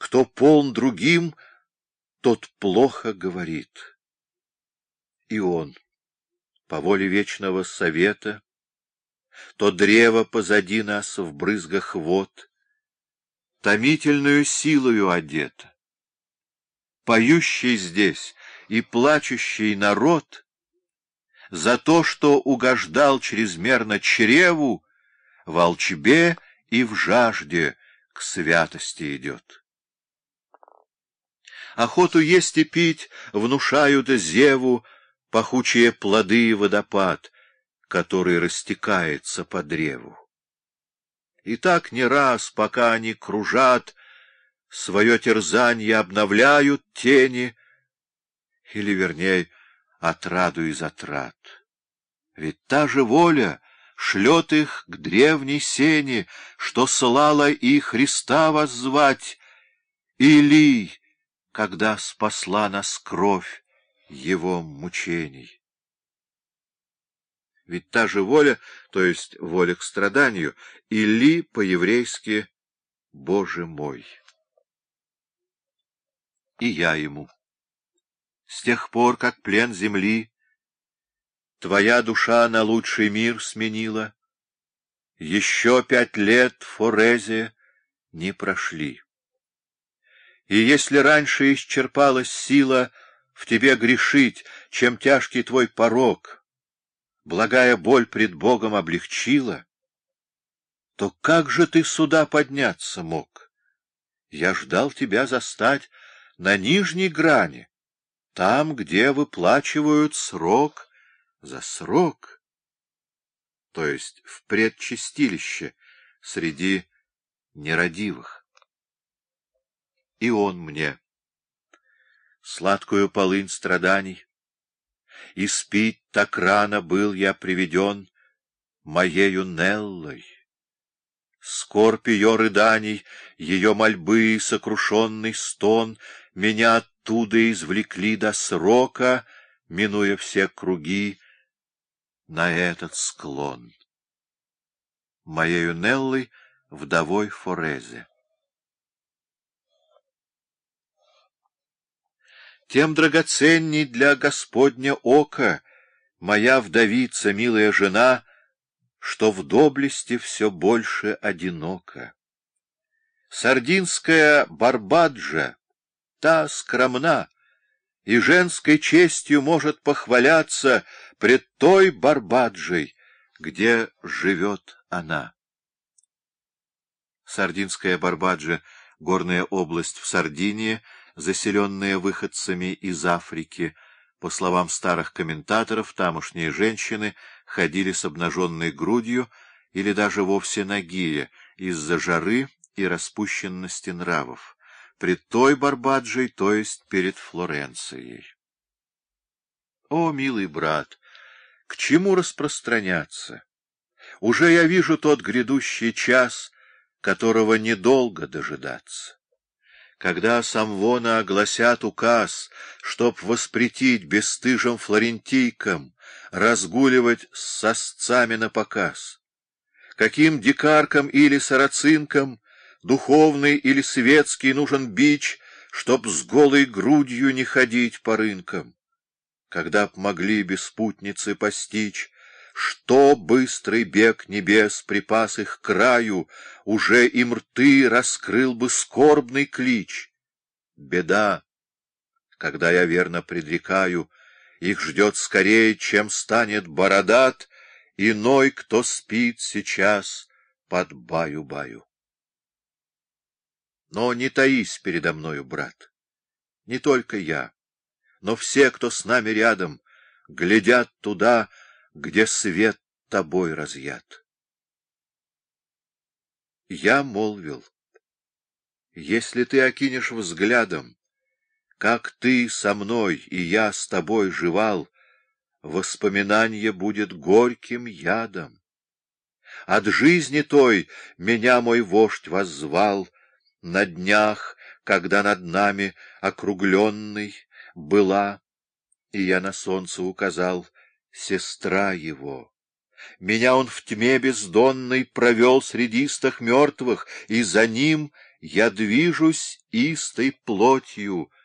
Кто полн другим, тот плохо говорит. И он, по воле вечного совета, то древо позади нас в брызгах вод, томительную силою одето. Поющий здесь и плачущий народ за то, что угождал чрезмерно чреву, волчбе и в жажде к святости идет. Охоту есть и пить внушают зеву пахучие плоды и водопад, который растекается по древу. И так не раз, пока они кружат, свое терзанье обновляют тени, или, вернее, отраду из отрад. Ведь та же воля шлет их к древней сене, что слала и Христа воззвать, или, когда спасла нас кровь его мучений. Ведь та же воля, то есть воля к страданию, или по-еврейски «Боже мой». И я ему. С тех пор, как плен земли Твоя душа на лучший мир сменила, Еще пять лет Форезе не прошли. И если раньше исчерпалась сила В тебе грешить, чем тяжкий твой порог, Благая боль пред Богом облегчила, То как же ты сюда подняться мог? Я ждал тебя застать на нижней грани, там, где выплачивают срок за срок, то есть в предчистилище среди нерадивых. И он мне сладкую полынь страданий, и спить так рано был я приведен моею Неллой. Скорбь ее рыданий, ее мольбы и сокрушенный стон меня оттуда извлекли до срока, минуя все круги, на этот склон. Моею Неллой вдовой Форезе. Тем драгоценней для Господня ока моя вдовица, милая жена, что в доблести все больше одинока. Сардинская Барбаджа, та скромна, и женской честью может похваляться пред той Барбаджей, где живет она. Сардинская Барбаджа — горная область в Сардинии, заселенная выходцами из Африки. По словам старых комментаторов, тамошние женщины ходили с обнаженной грудью или даже вовсе нагие из-за жары и распущенности нравов пред той Барбаджей, то есть перед Флоренцией. О, милый брат, к чему распространяться? Уже я вижу тот грядущий час, которого недолго дожидаться. Когда самвона огласят указ, чтоб воспретить бесстыжим флорентийкам разгуливать с сосцами на показ, каким дикаркам или сарацинкам духовный или светский нужен бич, чтоб с голой грудью не ходить по рынкам. Когда б могли беспутницы постичь, что быстрый бег небес припас их краю, уже им рты раскрыл бы скорбный клич. Беда, когда я верно предрекаю, их ждет скорее, чем станет бородат, иной, кто спит сейчас под баю-баю. Но не таись передо мною, брат. Не только я, но все, кто с нами рядом, глядят туда, где свет тобой разъят. Я молвил, если ты окинешь взглядом, как ты со мной и я с тобой живал, воспоминание будет горьким ядом. От жизни той меня мой вождь воззвал — на днях, когда над нами округленный была, и я на солнце указал, сестра его. Меня он в тьме бездонной провел среди стах мертвых, и за ним Я движусь истой плотью,